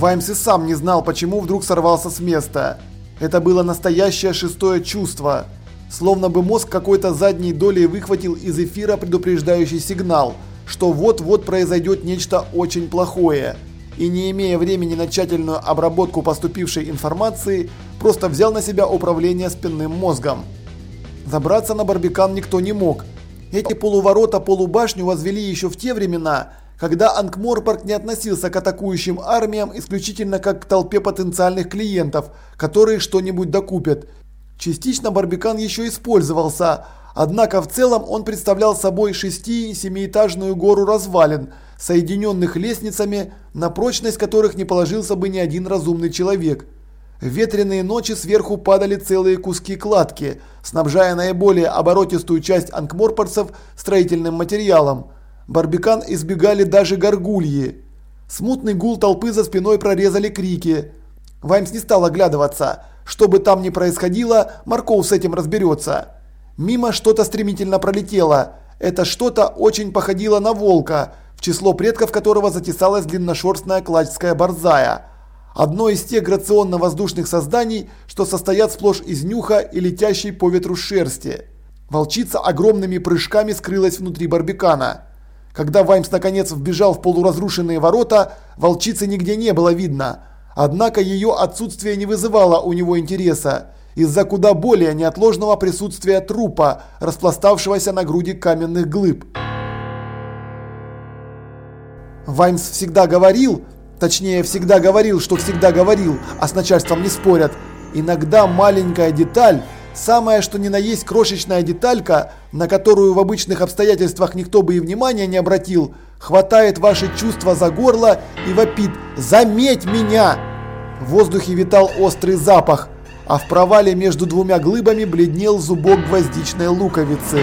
Ваймс и сам не знал, почему вдруг сорвался с места. Это было настоящее шестое чувство. Словно бы мозг какой-то задней долей выхватил из эфира предупреждающий сигнал, что вот-вот произойдет нечто очень плохое. И не имея времени на тщательную обработку поступившей информации, просто взял на себя управление спинным мозгом. Забраться на барбикан никто не мог. Эти полуворота-полубашню возвели еще в те времена, когда Ангморпорг не относился к атакующим армиям исключительно как к толпе потенциальных клиентов, которые что-нибудь докупят. Частично Барбикан еще использовался, однако в целом он представлял собой шести- и семиэтажную гору развалин, соединенных лестницами, на прочность которых не положился бы ни один разумный человек. В ветреные ночи сверху падали целые куски кладки, снабжая наиболее оборотистую часть анкморпорцев строительным материалом. Барбикан избегали даже горгульи. Смутный гул толпы за спиной прорезали крики. Ваймс не стал оглядываться. Что бы там ни происходило, Марков с этим разберется. Мимо что-то стремительно пролетело. Это что-то очень походило на волка, в число предков которого затесалась длинношерстная кладьская борзая. Одно из тех грационно-воздушных созданий, что состоят сплошь из нюха и летящей по ветру шерсти. Волчица огромными прыжками скрылась внутри барбикана. Когда Ваймс наконец вбежал в полуразрушенные ворота, волчицы нигде не было видно. Однако ее отсутствие не вызывало у него интереса, из-за куда более неотложного присутствия трупа, распластавшегося на груди каменных глыб. Ваймс всегда говорил, точнее всегда говорил, что всегда говорил, а с начальством не спорят, иногда маленькая деталь – Самое что ни на есть крошечная деталька, на которую в обычных обстоятельствах никто бы и внимания не обратил, хватает ваши чувства за горло и вопит «Заметь меня!». В воздухе витал острый запах, а в провале между двумя глыбами бледнел зубок гвоздичной луковицы.